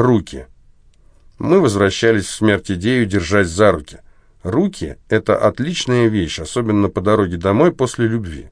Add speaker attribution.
Speaker 1: Руки. Мы возвращались в смерть идею, держась за руки. Руки – это отличная вещь, особенно по дороге домой после любви.